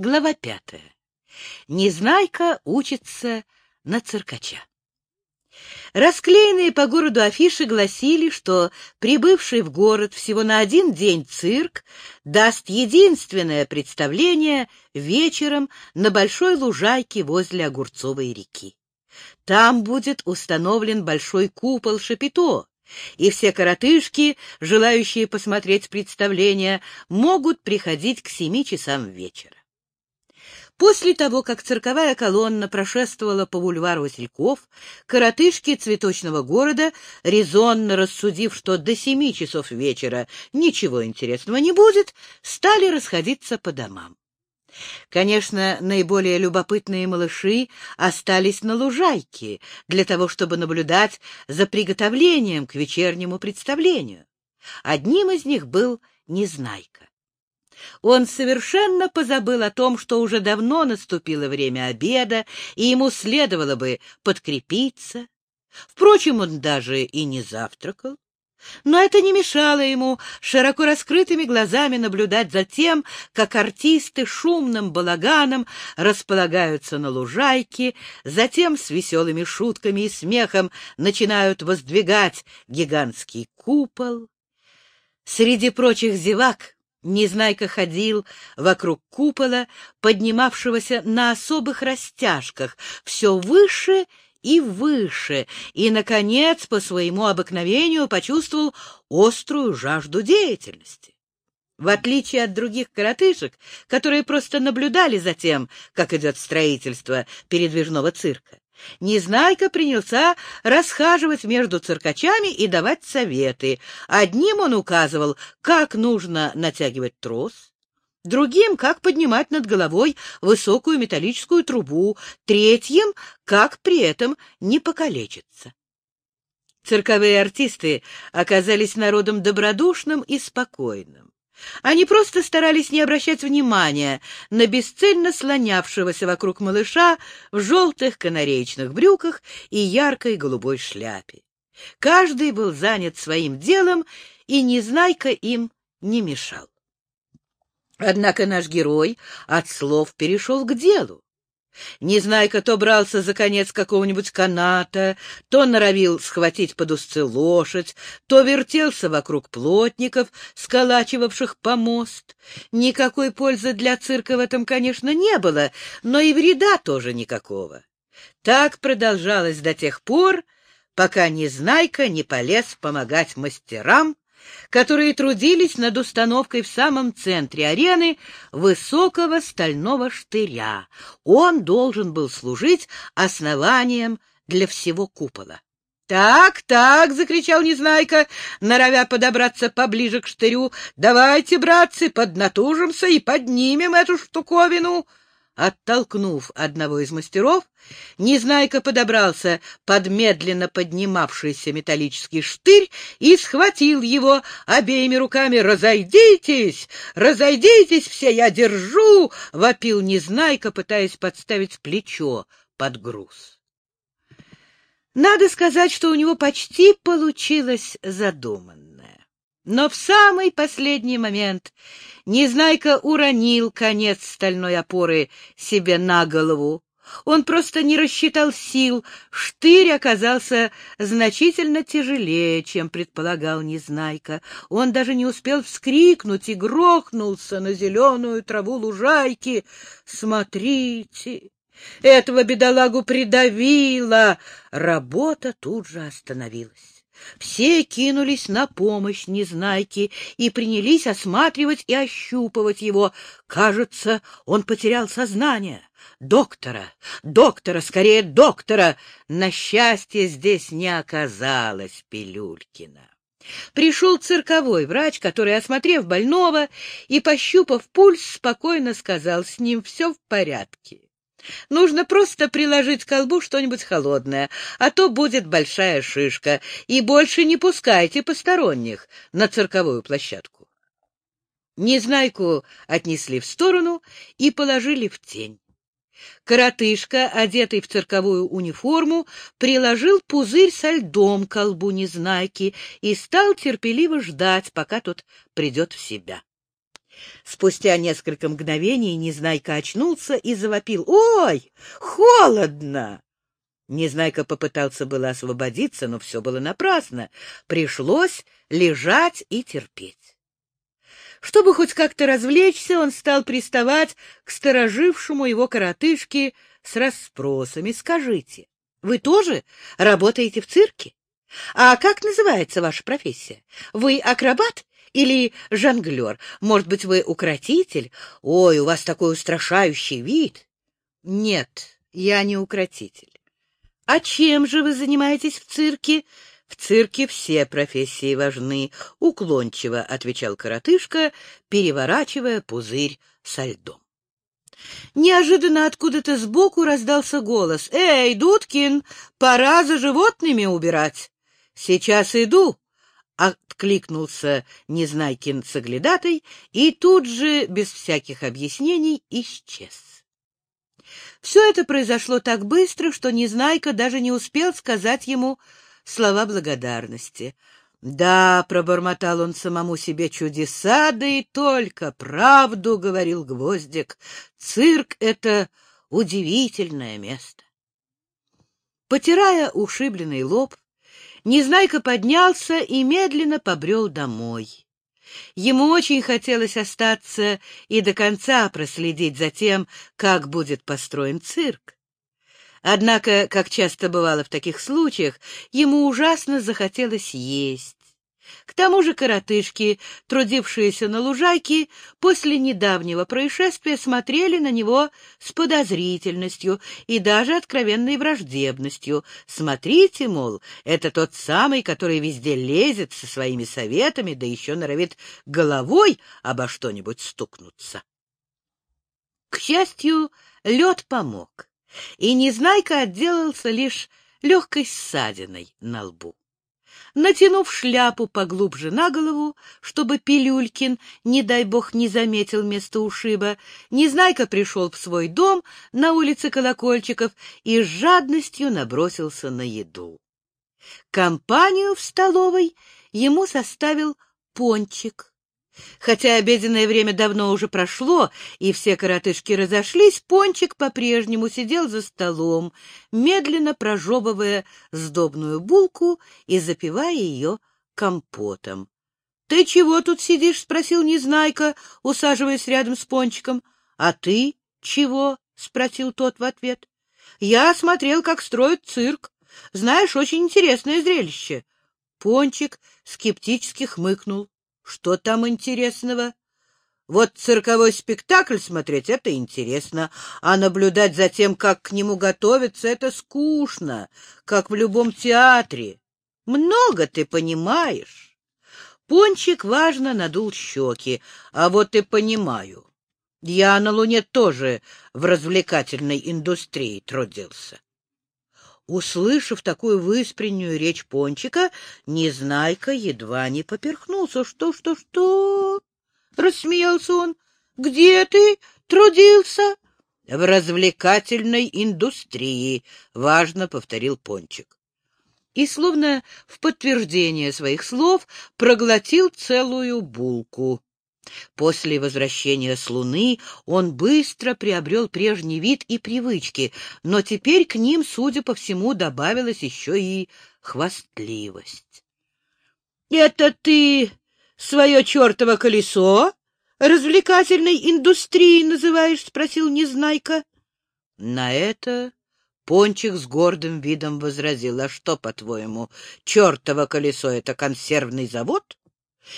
Глава пятая. Незнайка учится на циркача. Расклеенные по городу афиши гласили, что прибывший в город всего на один день цирк даст единственное представление вечером на большой лужайке возле Огурцовой реки. Там будет установлен большой купол Шапито, и все коротышки, желающие посмотреть представление, могут приходить к семи часам вечера. После того, как цирковая колонна прошествовала по бульвару Васильков, коротышки цветочного города, резонно рассудив, что до семи часов вечера ничего интересного не будет, стали расходиться по домам. Конечно, наиболее любопытные малыши остались на лужайке для того, чтобы наблюдать за приготовлением к вечернему представлению. Одним из них был Незнайка. Он совершенно позабыл о том, что уже давно наступило время обеда, и ему следовало бы подкрепиться. Впрочем, он даже и не завтракал. Но это не мешало ему широко раскрытыми глазами наблюдать за тем, как артисты шумным балаганом располагаются на лужайке, затем с веселыми шутками и смехом начинают воздвигать гигантский купол. Среди прочих зевак Незнайка ходил вокруг купола, поднимавшегося на особых растяжках, все выше и выше, и, наконец, по своему обыкновению почувствовал острую жажду деятельности. В отличие от других коротышек, которые просто наблюдали за тем, как идет строительство передвижного цирка, Незнайка принялся расхаживать между циркачами и давать советы. Одним он указывал, как нужно натягивать трос, другим — как поднимать над головой высокую металлическую трубу, третьим — как при этом не покалечиться. Цирковые артисты оказались народом добродушным и спокойным. Они просто старались не обращать внимания на бесцельно слонявшегося вокруг малыша в желтых канареечных брюках и яркой голубой шляпе. Каждый был занят своим делом, и Незнайка им не мешал. Однако наш герой от слов перешел к делу. Незнайка то брался за конец какого-нибудь каната, то норовил схватить под узцы лошадь, то вертелся вокруг плотников, сколачивавших помост. Никакой пользы для цирка в этом, конечно, не было, но и вреда тоже никакого. Так продолжалось до тех пор, пока Незнайка не полез помогать мастерам, которые трудились над установкой в самом центре арены высокого стального штыря. Он должен был служить основанием для всего купола. «Так, так!» — закричал Незнайка, норовя подобраться поближе к штырю. «Давайте, братцы, поднатужимся и поднимем эту штуковину!» Оттолкнув одного из мастеров, Незнайка подобрался под медленно поднимавшийся металлический штырь и схватил его обеими руками. «Разойдитесь! Разойдитесь все! Я держу!» — вопил Незнайка, пытаясь подставить плечо под груз. Надо сказать, что у него почти получилось задуманное. Но в самый последний момент Незнайка уронил конец стальной опоры себе на голову. Он просто не рассчитал сил. Штырь оказался значительно тяжелее, чем предполагал Незнайка. Он даже не успел вскрикнуть и грохнулся на зеленую траву лужайки. «Смотрите!» Этого бедолагу придавило. Работа тут же остановилась. Все кинулись на помощь Незнайке и принялись осматривать и ощупывать его. Кажется, он потерял сознание. Доктора! Доктора! Скорее, доктора! На счастье здесь не оказалось Пилюлькина. Пришел цирковой врач, который, осмотрев больного и пощупав пульс, спокойно сказал, с ним все в порядке. Нужно просто приложить к колбу что-нибудь холодное, а то будет большая шишка, и больше не пускайте посторонних на цирковую площадку. Незнайку отнесли в сторону и положили в тень. Коротышка, одетый в цирковую униформу, приложил пузырь со льдом к колбу Незнайки и стал терпеливо ждать, пока тот придет в себя. Спустя несколько мгновений Незнайка очнулся и завопил. «Ой, холодно!» Незнайка попытался было освободиться, но все было напрасно. Пришлось лежать и терпеть. Чтобы хоть как-то развлечься, он стал приставать к сторожившему его коротышке с расспросами. «Скажите, вы тоже работаете в цирке? А как называется ваша профессия? Вы акробат или жонглер? Может быть, вы укротитель? Ой, у вас такой устрашающий вид!» «Нет, я не укротитель. А чем же вы занимаетесь в цирке?» В цирке все профессии важны, — уклончиво отвечал коротышка, переворачивая пузырь со льдом. Неожиданно откуда-то сбоку раздался голос. «Эй, Дудкин, пора за животными убирать!» «Сейчас иду!» — откликнулся Незнайкин соглядатой и тут же, без всяких объяснений, исчез. Все это произошло так быстро, что Незнайка даже не успел сказать ему слова благодарности. «Да», — пробормотал он самому себе чудеса, да и только правду, — говорил Гвоздик, — цирк — это удивительное место. Потирая ушибленный лоб, Незнайка поднялся и медленно побрел домой. Ему очень хотелось остаться и до конца проследить за тем, как будет построен цирк. Однако, как часто бывало в таких случаях, ему ужасно захотелось есть. К тому же коротышки, трудившиеся на лужайке, после недавнего происшествия смотрели на него с подозрительностью и даже откровенной враждебностью. Смотрите, мол, это тот самый, который везде лезет со своими советами, да еще норовит головой обо что-нибудь стукнуться. К счастью, лед помог и Незнайка отделался лишь легкой ссадиной на лбу. Натянув шляпу поглубже на голову, чтобы Пилюлькин, не дай бог, не заметил место ушиба, Незнайка пришел в свой дом на улице Колокольчиков и с жадностью набросился на еду. Компанию в столовой ему составил пончик, Хотя обеденное время давно уже прошло, и все коротышки разошлись, Пончик по-прежнему сидел за столом, медленно прожевывая сдобную булку и запивая ее компотом. — Ты чего тут сидишь? — спросил Незнайка, усаживаясь рядом с Пончиком. — А ты чего? — спросил тот в ответ. — Я смотрел, как строят цирк. Знаешь, очень интересное зрелище. Пончик скептически хмыкнул. Что там интересного? Вот цирковой спектакль смотреть — это интересно, а наблюдать за тем, как к нему готовятся, — это скучно, как в любом театре. Много ты понимаешь. Пончик важно надул щеки, а вот и понимаю. Я на Луне тоже в развлекательной индустрии трудился. Услышав такую выспреннюю речь Пончика, Незнайка едва не поперхнулся. «Что, что, что?» — рассмеялся он. «Где ты трудился?» «В развлекательной индустрии», — важно повторил Пончик. И, словно в подтверждение своих слов, проглотил целую булку. После возвращения с Луны он быстро приобрел прежний вид и привычки, но теперь к ним, судя по всему, добавилась еще и хвастливость. — Это ты свое чертово колесо развлекательной индустрии называешь? — спросил Незнайка. На это Пончик с гордым видом возразил. — А что, по-твоему, чертово колесо — это консервный завод?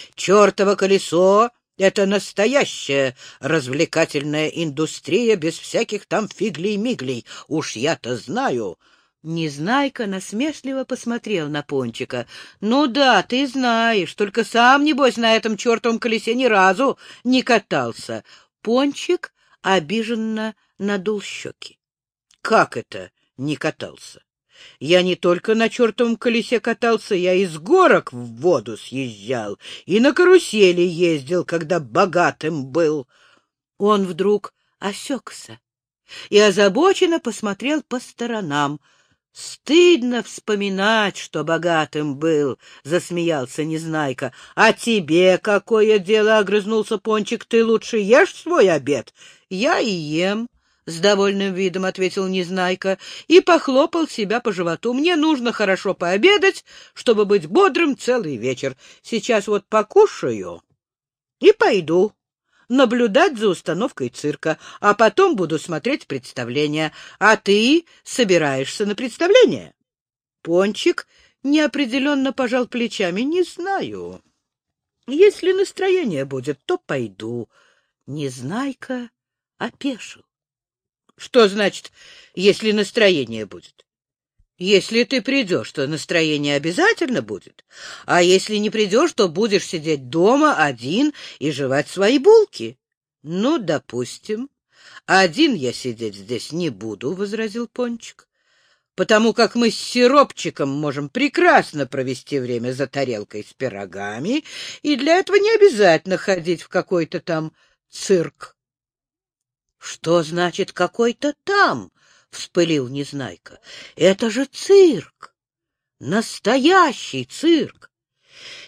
Чертово колесо это настоящая развлекательная индустрия без всяких там фиглей-миглей. Уж я-то знаю. Незнайка насмешливо посмотрел на Пончика. — Ну да, ты знаешь, только сам, небось, на этом чертовом колесе ни разу не катался. Пончик обиженно надул щеки. — Как это не катался? Я не только на чертовом колесе катался, я из горок в воду съезжал и на карусели ездил, когда богатым был. Он вдруг осекся и озабоченно посмотрел по сторонам. — Стыдно вспоминать, что богатым был, — засмеялся Незнайка. — А тебе какое дело? — огрызнулся Пончик. — Ты лучше ешь свой обед. — Я и ем, — с довольным видом ответил Незнайка и похлопал себя по животу. — Мне нужно хорошо пообедать, чтобы быть бодрым целый вечер. Сейчас вот покушаю и пойду наблюдать за установкой цирка, а потом буду смотреть представление. А ты собираешься на представление? Пончик неопределенно пожал плечами. Не знаю. Если настроение будет, то пойду. Незнайка опешил. Что значит, если настроение будет? Если ты придешь, то настроение обязательно будет, а если не придешь, то будешь сидеть дома один и жевать свои булки. — Ну, допустим. Один я сидеть здесь не буду, — возразил Пончик, — потому как мы с сиропчиком можем прекрасно провести время за тарелкой с пирогами, и для этого не обязательно ходить в какой-то там цирк. — Что значит «какой-то там»? — вспылил Незнайка. — Это же цирк! Настоящий цирк!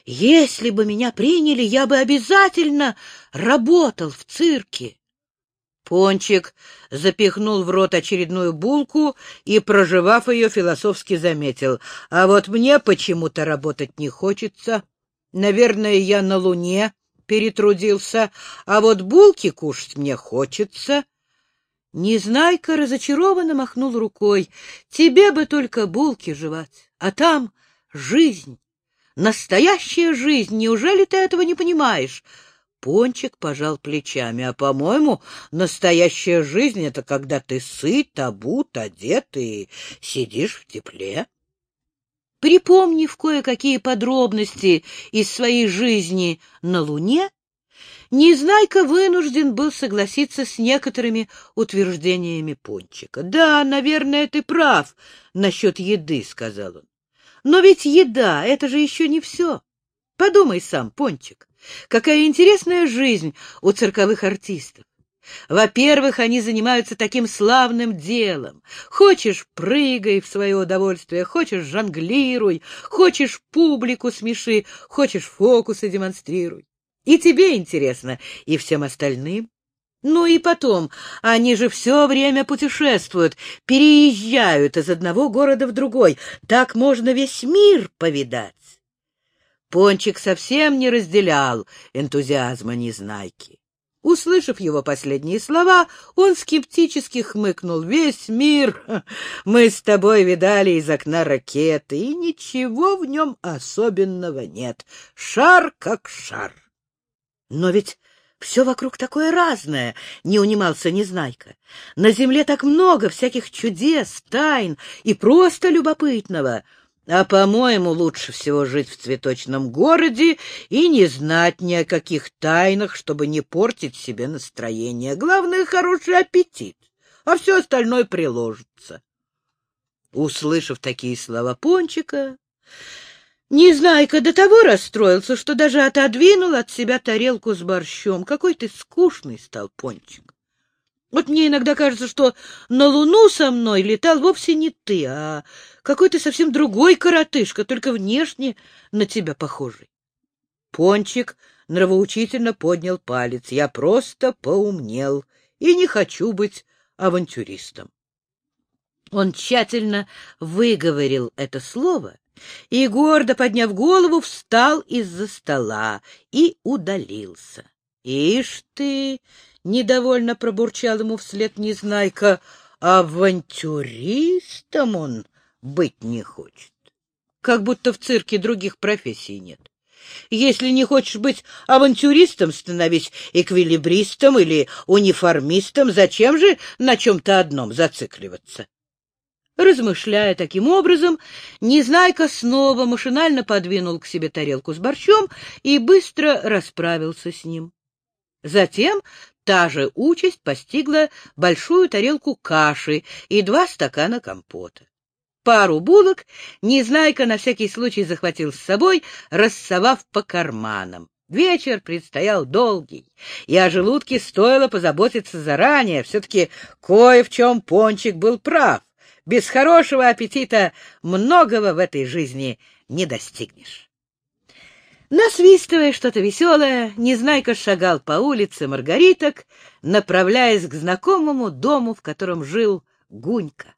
Если бы меня приняли, я бы обязательно работал в цирке. Пончик запихнул в рот очередную булку и, проживав ее, философски заметил. А вот мне почему-то работать не хочется. Наверное, я на Луне перетрудился, а вот булки кушать мне хочется. Незнайка разочарованно махнул рукой. Тебе бы только булки жевать, а там жизнь, настоящая жизнь. Неужели ты этого не понимаешь? Пончик пожал плечами. А, по-моему, настоящая жизнь — это когда ты сыт, обут, одет и сидишь в тепле. Припомнив кое-какие подробности из своей жизни на Луне, Незнайка вынужден был согласиться с некоторыми утверждениями Пончика. — Да, наверное, ты прав насчет еды, — сказал он. — Но ведь еда — это же еще не все. Подумай сам, Пончик, какая интересная жизнь у цирковых артистов. Во-первых, они занимаются таким славным делом. Хочешь — прыгай в свое удовольствие, хочешь — жонглируй, хочешь — публику смеши, хочешь — фокусы демонстрируй. И тебе интересно, и всем остальным. Ну и потом, они же все время путешествуют, переезжают из одного города в другой. Так можно весь мир повидать. Пончик совсем не разделял энтузиазма Незнайки. Услышав его последние слова, он скептически хмыкнул. «Весь мир мы с тобой видали из окна ракеты, и ничего в нем особенного нет. Шар как шар». Но ведь все вокруг такое разное, — не унимался Незнайка. На земле так много всяких чудес, тайн и просто любопытного. А, по-моему, лучше всего жить в цветочном городе и не знать ни о каких тайнах, чтобы не портить себе настроение. Главное — хороший аппетит, а все остальное приложится. Услышав такие слова Пончика, Незнайка до того расстроился, что даже отодвинул от себя тарелку с борщом. Какой ты скучный стал, Пончик. Вот мне иногда кажется, что на Луну со мной летал вовсе не ты, а какой-то совсем другой коротышка, только внешне на тебя похожий. Пончик нравоучительно поднял палец. Я просто поумнел и не хочу быть авантюристом. Он тщательно выговорил это слово и, гордо подняв голову, встал из-за стола и удалился. — Ишь ты! — недовольно пробурчал ему вслед Незнайка. — Авантюристом он быть не хочет. Как будто в цирке других профессий нет. Если не хочешь быть авантюристом, становись эквилибристом или униформистом. Зачем же на чем-то одном зацикливаться? Размышляя таким образом, Незнайка снова машинально подвинул к себе тарелку с борщом и быстро расправился с ним. Затем та же участь постигла большую тарелку каши и два стакана компота. Пару булок Незнайка на всякий случай захватил с собой, рассовав по карманам. Вечер предстоял долгий, и о желудке стоило позаботиться заранее. Все-таки кое в чем Пончик был прав. Без хорошего аппетита многого в этой жизни не достигнешь. Насвистывая что-то веселое, Незнайка шагал по улице Маргариток, направляясь к знакомому дому, в котором жил Гунька.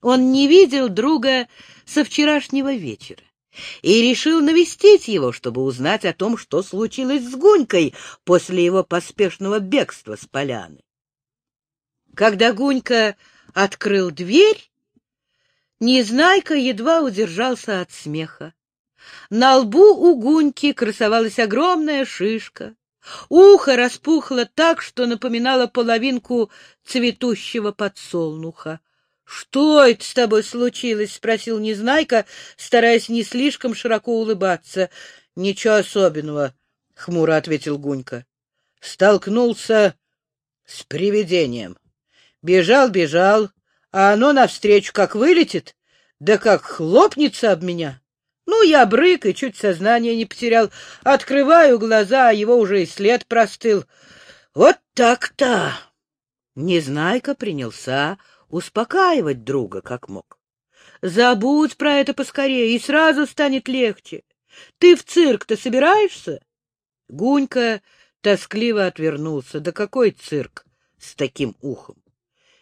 Он не видел друга со вчерашнего вечера и решил навестить его, чтобы узнать о том, что случилось с Гунькой после его поспешного бегства с поляны. Когда Гунька открыл дверь, Незнайка едва удержался от смеха. На лбу у Гуньки красовалась огромная шишка. Ухо распухло так, что напоминало половинку цветущего подсолнуха. — Что это с тобой случилось? — спросил Незнайка, стараясь не слишком широко улыбаться. — Ничего особенного, — хмуро ответил Гунька. — Столкнулся с привидением. Бежал, бежал, а оно навстречу как вылетит, да как хлопнется об меня. Ну, я брык и чуть сознание не потерял. Открываю глаза, а его уже и след простыл. Вот так-то! Незнайка принялся успокаивать друга как мог. Забудь про это поскорее, и сразу станет легче. Ты в цирк-то собираешься? Гунька тоскливо отвернулся. Да какой цирк с таким ухом?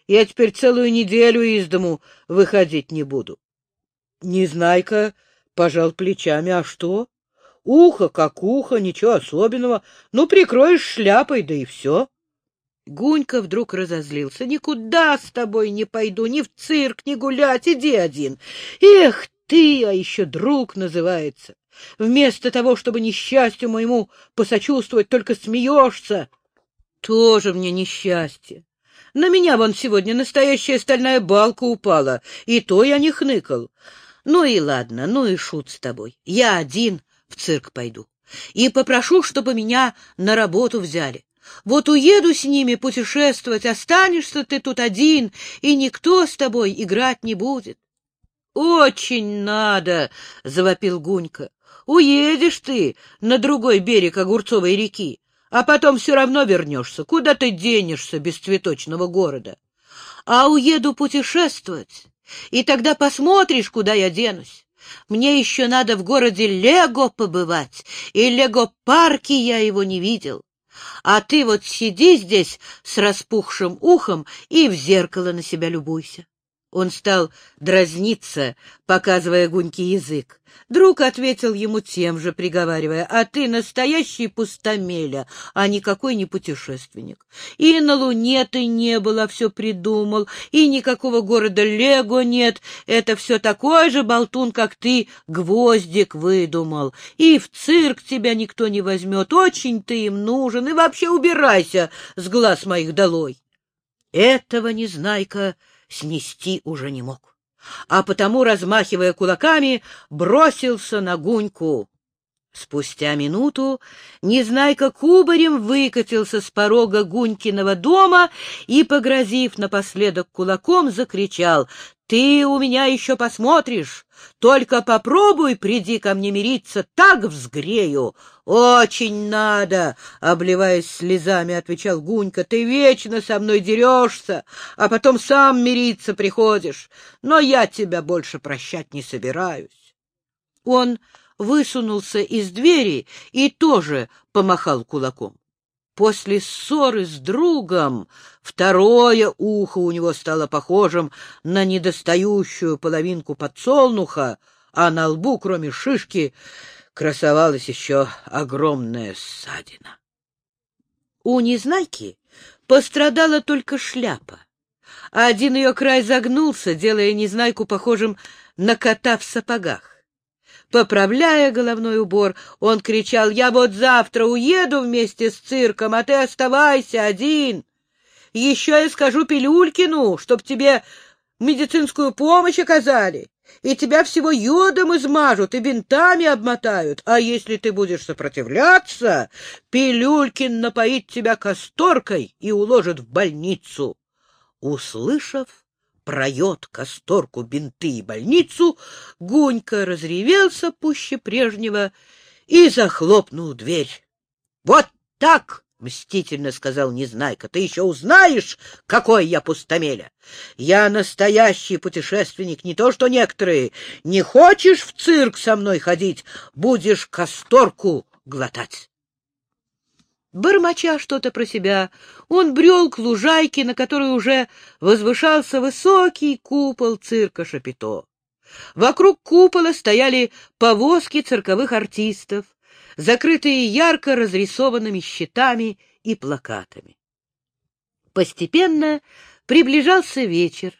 Я теперь целую неделю из дому выходить не буду. Незнайка Пожал плечами. А что? Ухо как ухо, ничего особенного. Ну, прикроешь шляпой, да и все. Гунька вдруг разозлился. Никуда с тобой не пойду, ни в цирк, ни гулять, иди один. Эх ты, а еще друг называется. Вместо того, чтобы несчастью моему посочувствовать, только смеешься. Тоже мне несчастье. На меня вон сегодня настоящая стальная балка упала, и то я не хныкал. Ну и ладно, ну и шут с тобой. Я один в цирк пойду. И попрошу, чтобы меня на работу взяли. Вот уеду с ними путешествовать, останешься ты тут один, и никто с тобой играть не будет. — Очень надо, — завопил Гунька. — Уедешь ты на другой берег Огурцовой реки, а потом все равно вернешься. Куда ты денешься без цветочного города? А уеду путешествовать, и тогда посмотришь, куда я денусь. Мне еще надо в городе Лего побывать, и Лего-парке я его не видел. А ты вот сиди здесь с распухшим ухом и в зеркало на себя любуйся. Он стал дразниться, показывая Гуньке язык. Друг ответил ему тем же, приговаривая, «А ты настоящий пустомеля, а никакой не путешественник. И на Луне ты не был, а все придумал, и никакого города Лего нет. Это все такой же болтун, как ты, гвоздик выдумал. И в цирк тебя никто не возьмет, очень ты им нужен, и вообще убирайся с глаз моих долой». Этого Незнайка снести уже не мог, а потому, размахивая кулаками, бросился на Гуньку. Спустя минуту Незнайка кубарем выкатился с порога Гунькиного дома и, погрозив напоследок кулаком, закричал ты у меня еще посмотришь. Только попробуй, приди ко мне мириться, так взгрею. Очень надо, — обливаясь слезами, отвечал Гунька. Ты вечно со мной дерешься, а потом сам мириться приходишь. Но я тебя больше прощать не собираюсь. Он высунулся из двери и тоже помахал кулаком. После ссоры с другом второе ухо у него стало похожим на недостающую половинку подсолнуха, а на лбу, кроме шишки, красовалась еще огромная ссадина. У Незнайки пострадала только шляпа, один ее край загнулся, делая Незнайку похожим на кота в сапогах. Поправляя головной убор, он кричал, «Я вот завтра уеду вместе с цирком, а ты оставайся один. Еще я скажу Пилюлькину, чтоб тебе медицинскую помощь оказали, и тебя всего йодом измажут и бинтами обмотают. А если ты будешь сопротивляться, Пилюлькин напоит тебя касторкой и уложит в больницу». Услышав проет касторку, бинты и больницу, Гунька разревелся пуще прежнего и захлопнул дверь. — Вот так! — мстительно сказал Незнайка. — Ты еще узнаешь, какой я пустомеля. Я настоящий путешественник, не то что некоторые. Не хочешь в цирк со мной ходить, будешь касторку глотать. Бормоча что-то про себя, он брел к лужайке, на которой уже возвышался высокий купол цирка Шапито. Вокруг купола стояли повозки цирковых артистов, закрытые ярко разрисованными щитами и плакатами. Постепенно приближался вечер,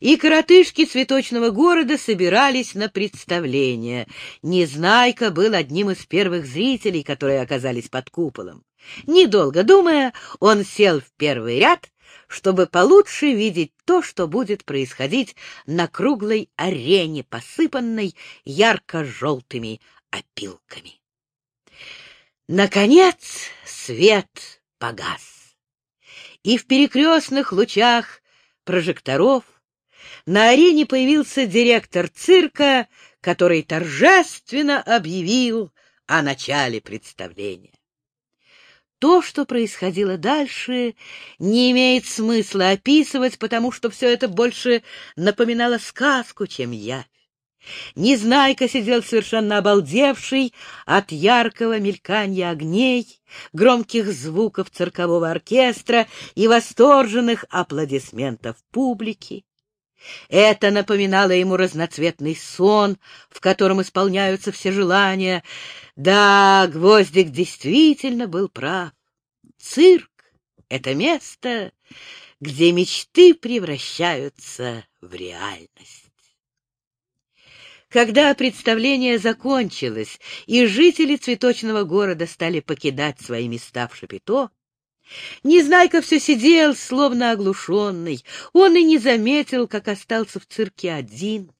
и коротышки цветочного города собирались на представление. Незнайка был одним из первых зрителей, которые оказались под куполом. Недолго думая, он сел в первый ряд, чтобы получше видеть то, что будет происходить на круглой арене, посыпанной ярко-желтыми опилками. Наконец свет погас, и в перекрестных лучах прожекторов на арене появился директор цирка, который торжественно объявил о начале представления. То, что происходило дальше, не имеет смысла описывать, потому что все это больше напоминало сказку, чем явь. Незнайка сидел совершенно обалдевший от яркого мелькания огней, громких звуков циркового оркестра и восторженных аплодисментов публики. Это напоминало ему разноцветный сон, в котором исполняются все желания. Да, Гвоздик действительно был прав. Цирк — это место, где мечты превращаются в реальность. Когда представление закончилось, и жители цветочного города стали покидать свои места в Шапито, Незнайка все сидел, словно оглушенный. Он и не заметил, как остался в цирке один.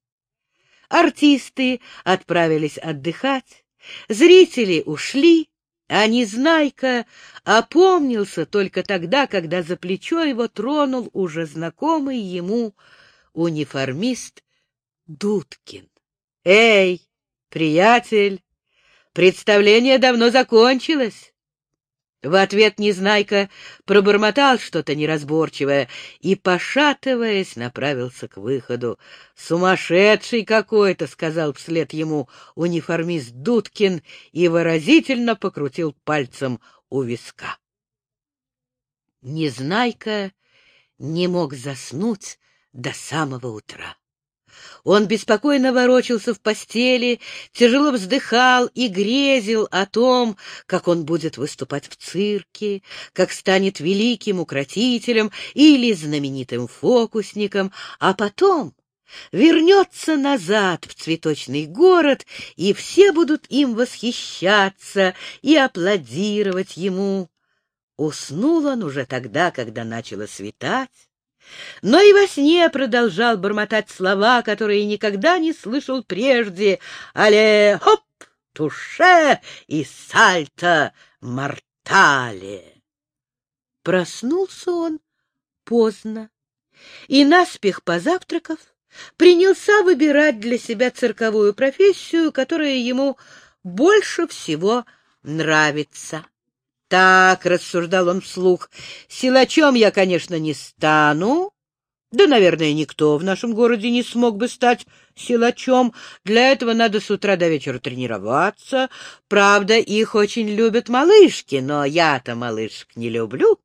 Артисты отправились отдыхать, зрители ушли, а Незнайка опомнился только тогда, когда за плечо его тронул уже знакомый ему униформист Дудкин. «Эй, приятель, представление давно закончилось!» В ответ Незнайка пробормотал что-то неразборчивое и, пошатываясь, направился к выходу. «Сумасшедший какой-то!» — сказал вслед ему униформист Дудкин и выразительно покрутил пальцем у виска. Незнайка не мог заснуть до самого утра. Он беспокойно ворочался в постели, тяжело вздыхал и грезил о том, как он будет выступать в цирке, как станет великим укротителем или знаменитым фокусником, а потом вернется назад в цветочный город, и все будут им восхищаться и аплодировать ему. Уснул он уже тогда, когда начало светать, но и во сне продолжал бормотать слова, которые никогда не слышал прежде. «Але хоп, туше и сальто мортале!» Проснулся он поздно и, наспех позавтракав, принялся выбирать для себя цирковую профессию, которая ему больше всего нравится. Так, — рассуждал он вслух, — силачом я, конечно, не стану. Да, наверное, никто в нашем городе не смог бы стать силачом. Для этого надо с утра до вечера тренироваться. Правда, их очень любят малышки, но я-то малышек не люблю.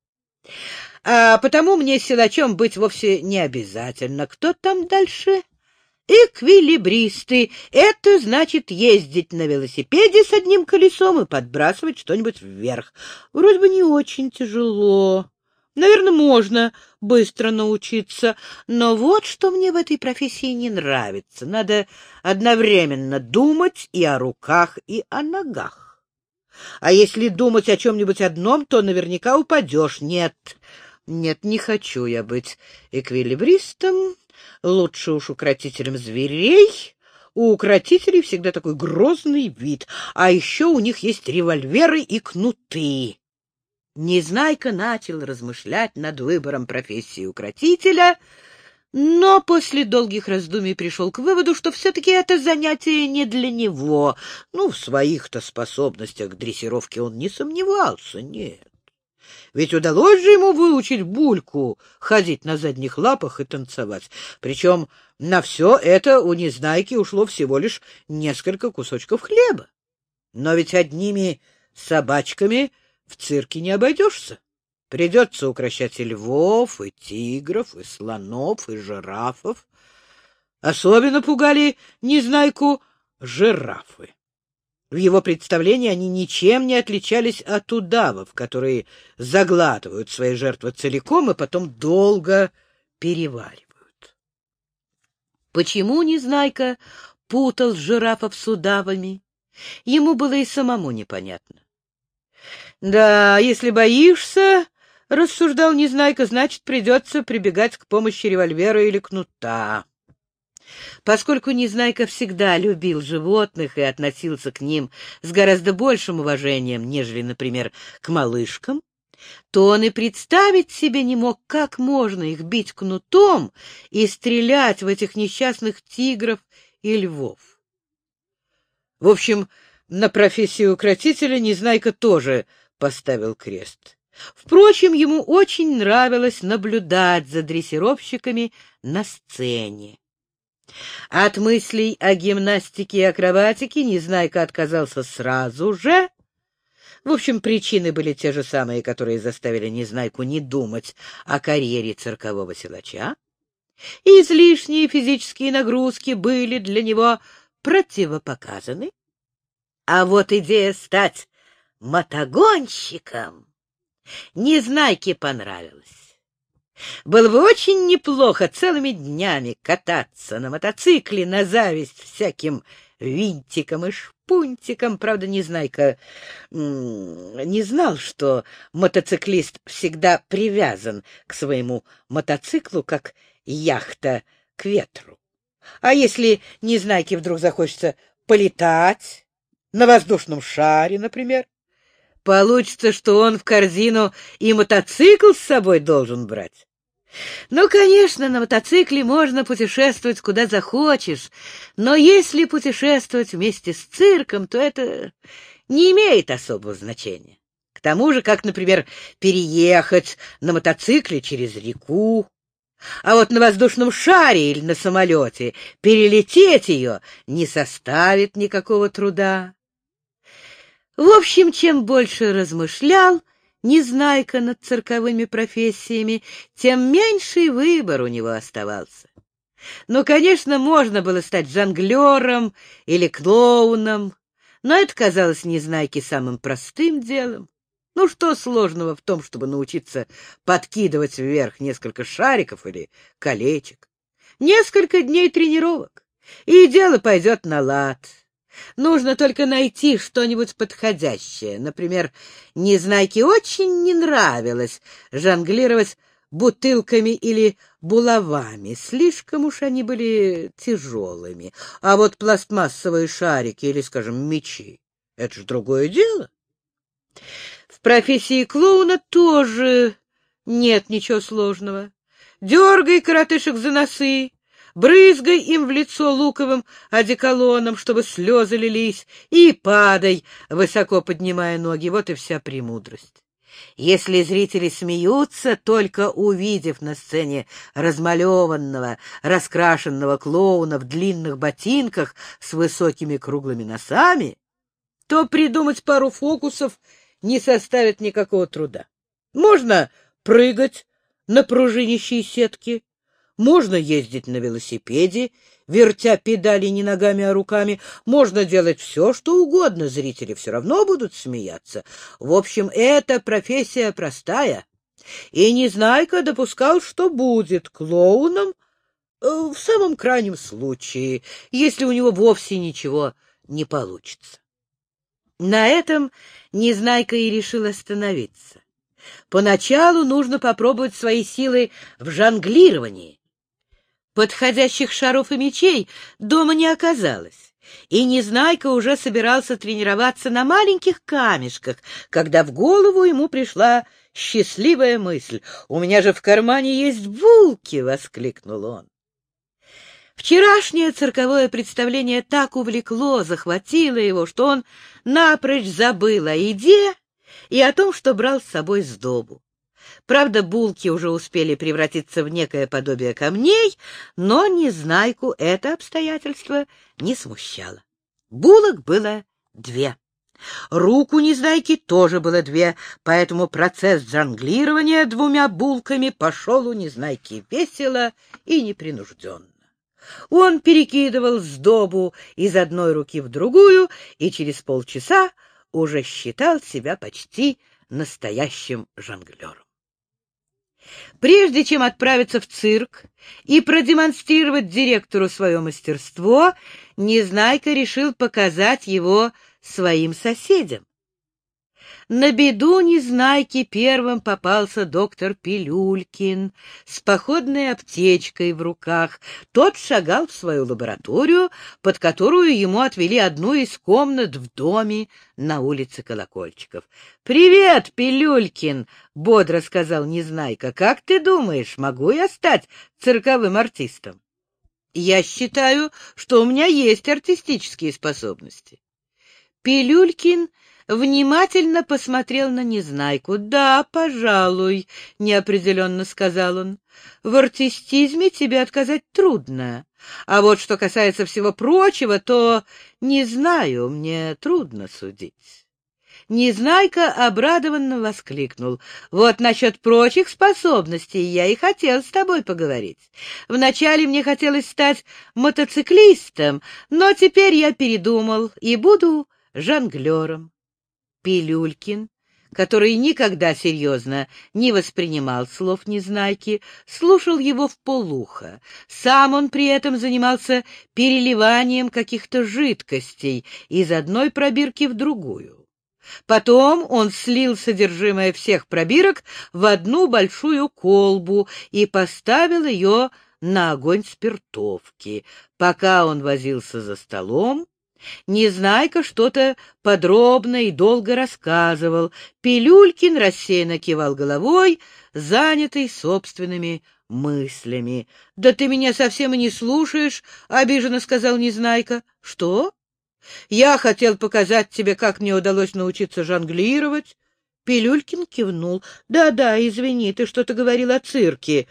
А потому мне силачом быть вовсе не обязательно. Кто там дальше? Эквилибристы — это значит ездить на велосипеде с одним колесом и подбрасывать что-нибудь вверх. Вроде бы не очень тяжело. Наверное, можно быстро научиться, но вот что мне в этой профессии не нравится. Надо одновременно думать и о руках, и о ногах. А если думать о чем-нибудь одном, то наверняка упадешь. Нет, нет, не хочу я быть эквилибристом Лучше уж укротителем зверей. У укротителей всегда такой грозный вид, а еще у них есть револьверы и кнуты. Незнайка начал размышлять над выбором профессии укротителя, но после долгих раздумий пришел к выводу, что все-таки это занятие не для него. Ну, в своих-то способностях к дрессировке он не сомневался, нет. Ведь удалось же ему выучить Бульку ходить на задних лапах и танцевать. Причем на все это у Незнайки ушло всего лишь несколько кусочков хлеба. Но ведь одними собачками в цирке не обойдешься. Придется укращать и львов, и тигров, и слонов, и жирафов. Особенно пугали Незнайку жирафы. В его представлении они ничем не отличались от удавов, которые заглатывают свои жертвы целиком и потом долго переваривают. Почему Незнайка путал жирафов с удавами, ему было и самому непонятно. Да, если боишься, — рассуждал Незнайка, — значит, придется прибегать к помощи револьвера или кнута. Поскольку Незнайка всегда любил животных и относился к ним с гораздо большим уважением, нежели, например, к малышкам, то он и представить себе не мог, как можно их бить кнутом и стрелять в этих несчастных тигров и львов. В общем, на профессию укротителя Незнайка тоже поставил крест. Впрочем, ему очень нравилось наблюдать за дрессировщиками на сцене. От мыслей о гимнастике и акробатике Незнайка отказался сразу же. В общем, причины были те же самые, которые заставили Незнайку не думать о карьере циркового силача. Излишние физические нагрузки были для него противопоказаны. А вот идея стать мотогонщиком Незнайке понравилась. Было бы очень неплохо целыми днями кататься на мотоцикле на зависть всяким винтикам и шпунтикам. Правда, Незнайка не знал, что мотоциклист всегда привязан к своему мотоциклу, как яхта к ветру. А если Незнайке вдруг захочется полетать на воздушном шаре, например, получится, что он в корзину и мотоцикл с собой должен брать. Ну, конечно, на мотоцикле можно путешествовать куда захочешь, но если путешествовать вместе с цирком, то это не имеет особого значения. К тому же, как, например, переехать на мотоцикле через реку, а вот на воздушном шаре или на самолете перелететь ее не составит никакого труда. В общем, чем больше размышлял, Незнайка над цирковыми профессиями, тем меньший выбор у него оставался. Ну, конечно, можно было стать жонглером или клоуном, но это казалось Незнайке самым простым делом. Ну, что сложного в том, чтобы научиться подкидывать вверх несколько шариков или колечек? Несколько дней тренировок, и дело пойдет на лад. Нужно только найти что-нибудь подходящее. Например, Незнайке очень не нравилось жонглировать бутылками или булавами. Слишком уж они были тяжелыми. А вот пластмассовые шарики или, скажем, мечи — это же другое дело. В профессии клоуна тоже нет ничего сложного. Дергай коротышек за носы, брызгай им в лицо луковым одеколоном, чтобы слезы лились, и падай, высоко поднимая ноги. Вот и вся премудрость. Если зрители смеются, только увидев на сцене размалеванного, раскрашенного клоуна в длинных ботинках с высокими круглыми носами, то придумать пару фокусов не составит никакого труда. Можно прыгать на пружинищей сетке, можно ездить на велосипеде, вертя педали не ногами, а руками. Можно делать все, что угодно, зрители все равно будут смеяться. В общем, эта профессия простая. И Незнайка допускал, что будет клоуном э, в самом крайнем случае, если у него вовсе ничего не получится. На этом Незнайка и решил остановиться. Поначалу нужно попробовать свои силы в жонглировании. Подходящих шаров и мечей дома не оказалось, и Незнайка уже собирался тренироваться на маленьких камешках, когда в голову ему пришла счастливая мысль. «У меня же в кармане есть булки!» — воскликнул он. Вчерашнее цирковое представление так увлекло, захватило его, что он напрочь забыл о еде и о том, что брал с собой сдобу. Правда, булки уже успели превратиться в некое подобие камней, но Незнайку это обстоятельство не смущало. Булок было две. Рук у Незнайки тоже было две, поэтому процесс жонглирования двумя булками пошел у Незнайки весело и непринужденно. Он перекидывал сдобу из одной руки в другую и через полчаса уже считал себя почти настоящим жонглером. Прежде чем отправиться в цирк и продемонстрировать директору свое мастерство, Незнайка решил показать его своим соседям. На беду Незнайки первым попался доктор Пилюлькин с походной аптечкой в руках. Тот шагал в свою лабораторию, под которую ему отвели одну из комнат в доме на улице Колокольчиков. — Привет, Пилюлькин! — бодро сказал Незнайка. — Как ты думаешь, могу я стать цирковым артистом? — Я считаю, что у меня есть артистические способности. Пилюлькин внимательно посмотрел на Незнайку. «Да, пожалуй», — неопределенно сказал он. «В артистизме тебе отказать трудно. А вот что касается всего прочего, то не знаю, мне трудно судить». Незнайка обрадованно воскликнул. «Вот насчет прочих способностей я и хотел с тобой поговорить. Вначале мне хотелось стать мотоциклистом, но теперь я передумал и буду жонглером. Пилюлькин, который никогда серьезно не воспринимал слов Незнайки, слушал его в полухо. Сам он при этом занимался переливанием каких-то жидкостей из одной пробирки в другую. Потом он слил содержимое всех пробирок в одну большую колбу и поставил ее на огонь спиртовки. Пока он возился за столом, Незнайка что-то подробно и долго рассказывал. Пилюлькин рассеянно кивал головой, занятый собственными мыслями. — Да ты меня совсем и не слушаешь, — обиженно сказал Незнайка. — Что? — Я хотел показать тебе, как мне удалось научиться жонглировать. Пилюлькин кивнул. «Да, — Да-да, извини, ты что-то говорил о цирке.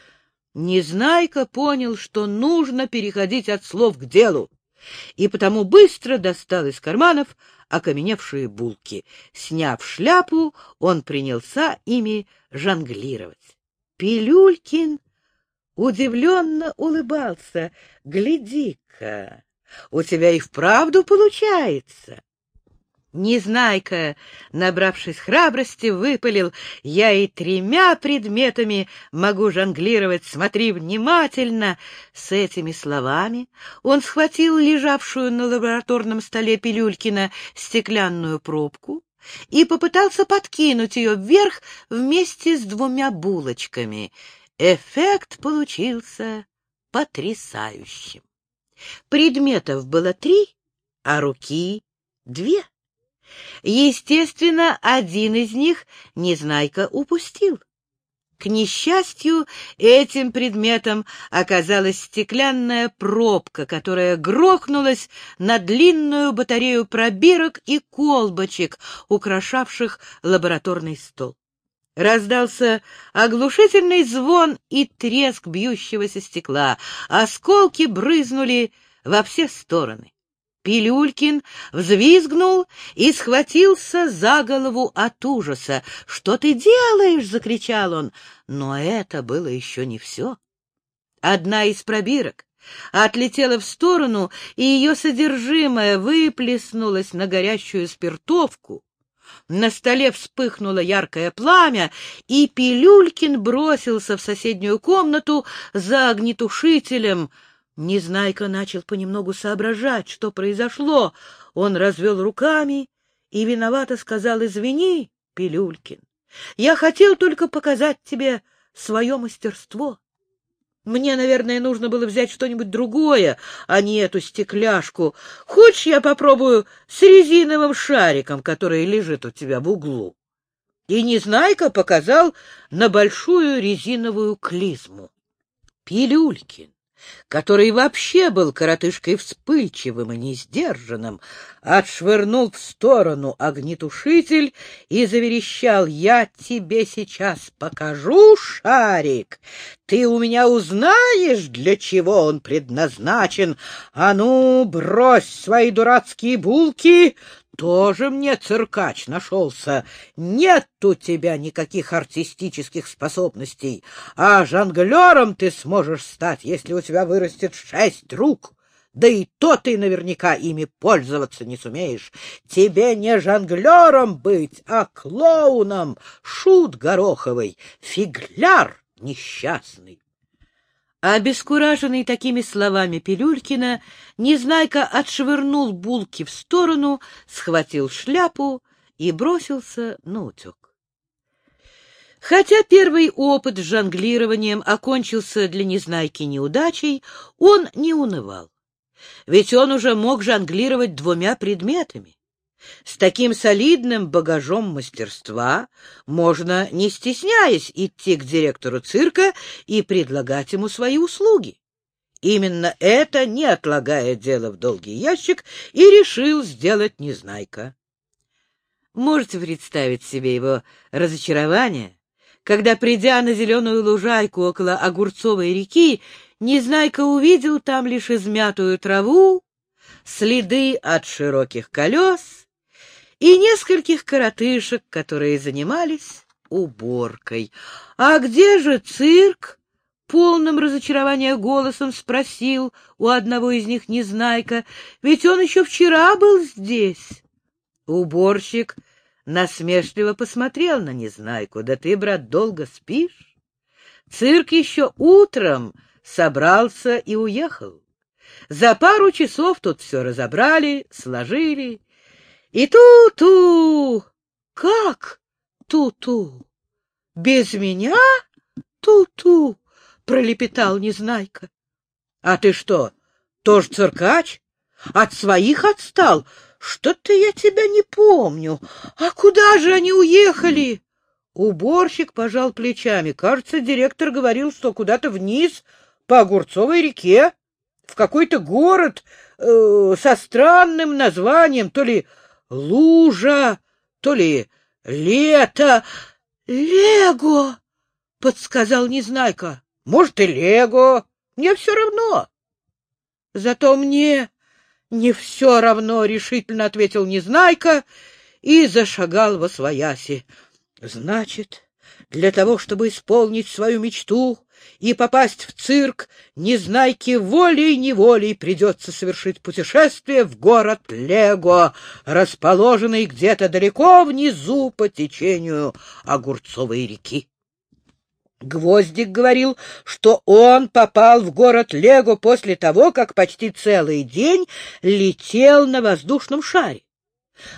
Незнайка понял, что нужно переходить от слов к делу и потому быстро достал из карманов окаменевшие булки. Сняв шляпу, он принялся ими жонглировать. Пилюлькин удивленно улыбался. — Гляди-ка, у тебя и вправду получается. Незнайка, набравшись храбрости, выпалил, «Я и тремя предметами могу жонглировать, смотри внимательно!» С этими словами он схватил лежавшую на лабораторном столе Пилюлькина стеклянную пробку и попытался подкинуть ее вверх вместе с двумя булочками. Эффект получился потрясающим. Предметов было три, а руки — две. Естественно, один из них Незнайка упустил. К несчастью, этим предметом оказалась стеклянная пробка, которая грохнулась на длинную батарею пробирок и колбочек, украшавших лабораторный стол. Раздался оглушительный звон и треск бьющегося стекла, осколки брызнули во все стороны. Пилюлькин взвизгнул и схватился за голову от ужаса. «Что ты делаешь?» — закричал он. Но это было еще не все. Одна из пробирок отлетела в сторону, и ее содержимое выплеснулось на горящую спиртовку. На столе вспыхнуло яркое пламя, и Пилюлькин бросился в соседнюю комнату за огнетушителем — Незнайка начал понемногу соображать, что произошло. Он развел руками и виновато сказал, «Извини, Пилюлькин, я хотел только показать тебе свое мастерство. Мне, наверное, нужно было взять что-нибудь другое, а не эту стекляшку. Хочешь, я попробую с резиновым шариком, который лежит у тебя в углу?» И Незнайка показал на большую резиновую клизму. Пилюлькин который вообще был коротышкой вспыльчивым и несдержанным, отшвырнул в сторону огнетушитель и заверещал, «Я тебе сейчас покажу, шарик! Ты у меня узнаешь, для чего он предназначен! А ну, брось свои дурацкие булки, тоже мне циркач нашелся. Нет у тебя никаких артистических способностей, а жонглером ты сможешь стать, если у тебя вырастет шесть рук. Да и то ты наверняка ими пользоваться не сумеешь. Тебе не жонглером быть, а клоуном, шут гороховый, фигляр несчастный. Обескураженный такими словами Пилюлькина, Незнайка отшвырнул булки в сторону, схватил шляпу и бросился на утек. Хотя первый опыт с жонглированием окончился для Незнайки неудачей, он не унывал. Ведь он уже мог жонглировать двумя предметами. С таким солидным багажом мастерства можно, не стесняясь, идти к директору цирка и предлагать ему свои услуги. Именно это, не отлагая дело в долгий ящик, и решил сделать Незнайка. Можете представить себе его разочарование, когда, придя на зеленую лужайку около Огурцовой реки, Незнайка увидел там лишь измятую траву, следы от широких колес и нескольких коротышек, которые занимались уборкой. «А где же цирк?» — полным разочарования голосом спросил у одного из них Незнайка, «ведь он еще вчера был здесь». Уборщик насмешливо посмотрел на Незнайку. «Да ты, брат, долго спишь? Цирк еще утром собрался и уехал. За пару часов тут все разобрали, сложили и ту-ту! Как ту-ту? Без меня ту-ту? Пролепетал Незнайка. А ты что, тоже циркач? От своих отстал? Что-то я тебя не помню. А куда же они уехали? Уборщик пожал плечами. Кажется, директор говорил, что куда-то вниз по Огурцовой реке, в какой-то город э, со странным названием, то ли лужа, то ли лето. Лего, подсказал Незнайка. Может, и Лего. Мне все равно. Зато мне не все равно, решительно ответил Незнайка и зашагал во свояси. Значит, для того, чтобы исполнить свою мечту, и попасть в цирк, Незнайке волей-неволей придется совершить путешествие в город Лего, расположенный где-то далеко внизу по течению Огурцовой реки. Гвоздик говорил, что он попал в город Лего после того, как почти целый день летел на воздушном шаре.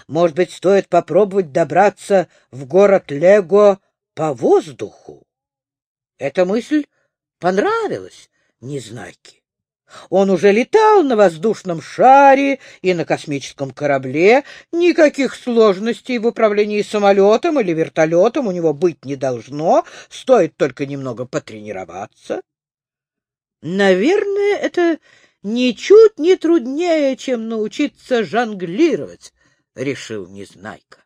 Может быть, стоит попробовать добраться в город Лего по воздуху? Эта мысль понравилась Незнайке. Он уже летал на воздушном шаре и на космическом корабле. Никаких сложностей в управлении самолетом или вертолетом у него быть не должно, стоит только немного потренироваться. Наверное, это ничуть не труднее, чем научиться жонглировать, — решил Незнайка.